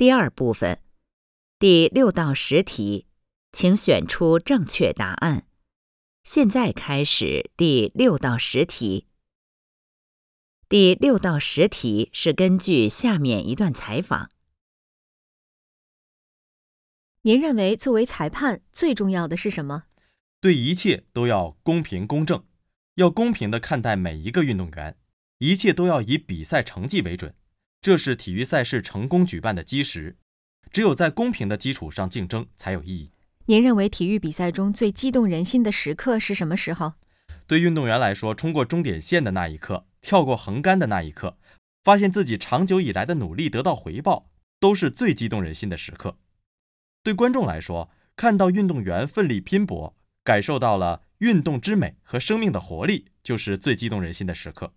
第二部分，第六到十题，请选出正确答案。现在开始第六到十题。第六到十题是根据下面一段采访。您认为作为裁判最重要的是什么？对一切都要公平公正，要公平的看待每一个运动员，一切都要以比赛成绩为准。这是体育赛事成功举办的基石，只有在公平的基础上竞争才有意义。您认为体育比赛中最激动人心的时刻是什么时候？对运动员来说，冲过终点线的那一刻，跳过横杆的那一刻，发现自己长久以来的努力得到回报，都是最激动人心的时刻。对观众来说，看到运动员奋力拼搏，感受到了运动之美和生命的活力，就是最激动人心的时刻。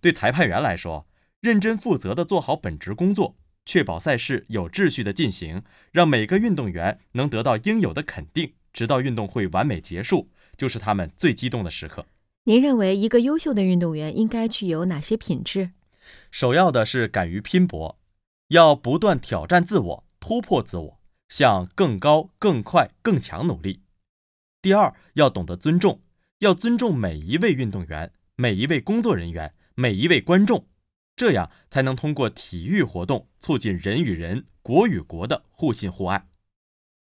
对裁判员来说，认真负责地做好本职工作，确保赛事有秩序地进行，让每个运动员能得到应有的肯定，直到运动会完美结束，就是他们最激动的时刻。您认为一个优秀的运动员应该具有哪些品质？首要的是敢于拼搏，要不断挑战自我，突破自我，向更高、更快、更强努力。第二，要懂得尊重，要尊重每一位运动员、每一位工作人员、每一位观众。这样才能通过体育活动促进人与人、国与国的互信互爱。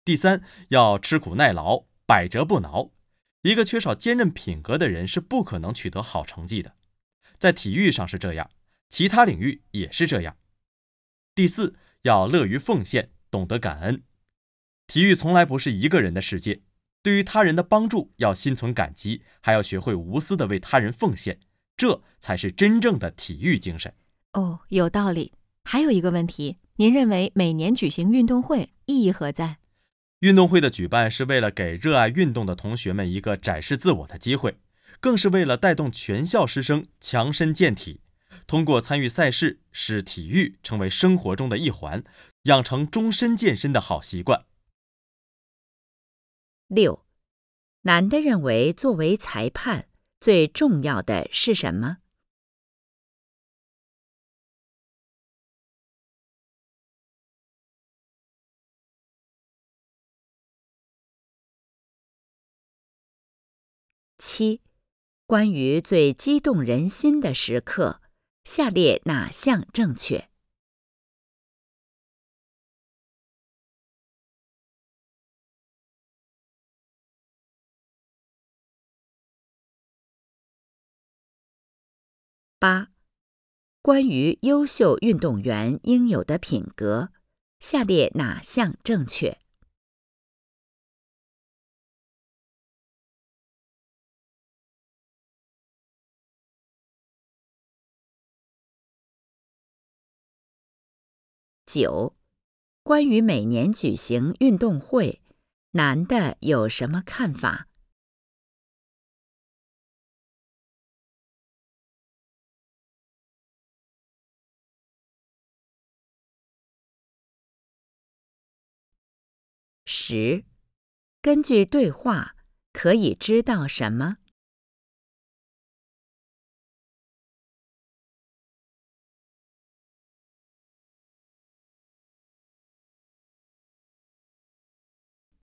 第三，要吃苦耐劳，百折不挠。一个缺少坚韧品格的人是不可能取得好成绩的。在体育上是这样，其他领域也是这样。第四，要乐于奉献，懂得感恩。体育从来不是一个人的世界，对于他人的帮助要心存感激，还要学会无私的为他人奉献。这才是真正的体育精神。哦，有道理。还有一个问题，您认为每年举行运动会意义何在？运动会的举办是为了给热爱运动的同学们一个展示自我的机会，更是为了带动全校师生强身健体，通过参与赛事，使体育成为生活中的一环，养成终身健身的好习惯。六，男的认为作为裁判。最重要的是什么？七，关于最激动人心的时刻，下列哪项正确？八，关于优秀运动员应有的品格，下列哪项正确？九，关于每年举行运动会，男的有什么看法？十，根据对话可以知道什么？